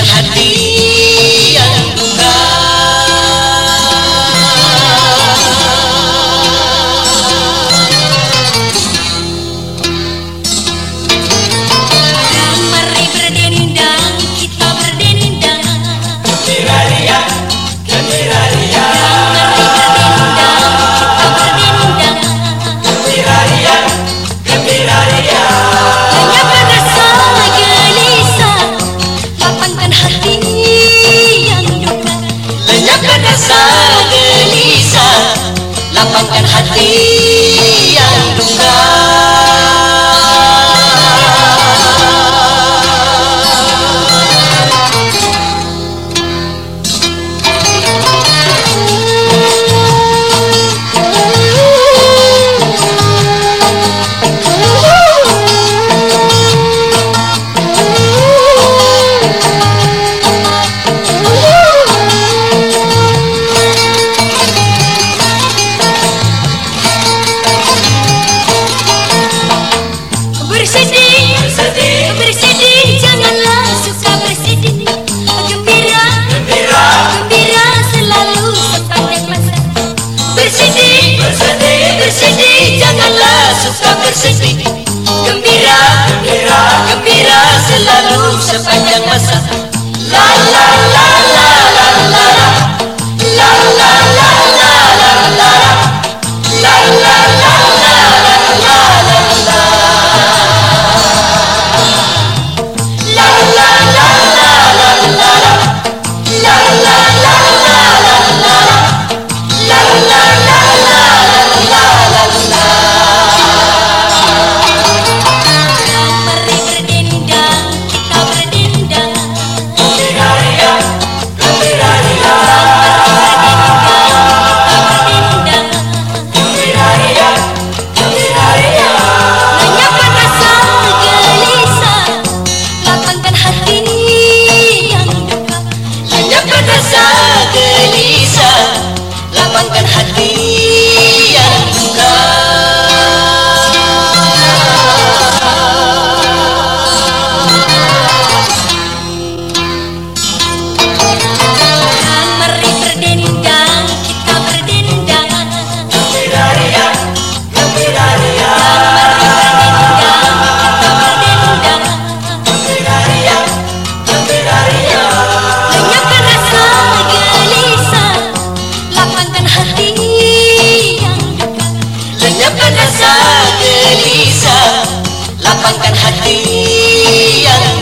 الحديد rasa gelisah. Lapangkan hati yang luka gembira, gembira, gembira selalu sepanjang வாங்க lapangkan hati yang